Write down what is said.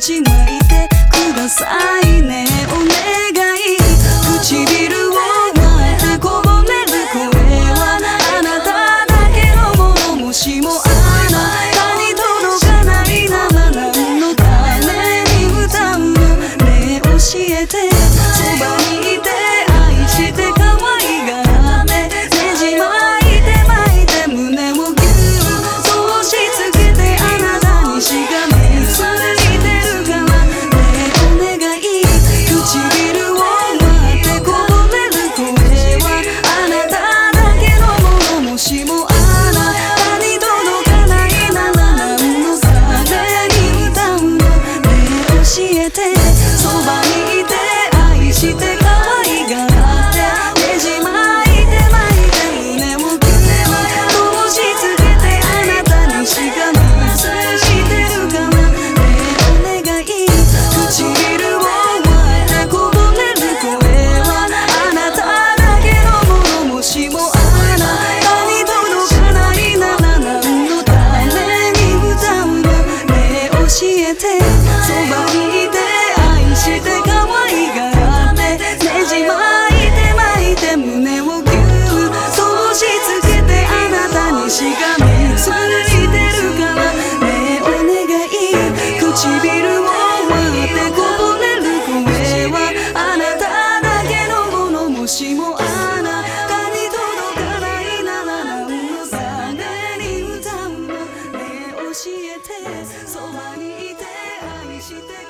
Chỉ しもあなたに届かないなら何のために歌うのね教えてそばにいて愛して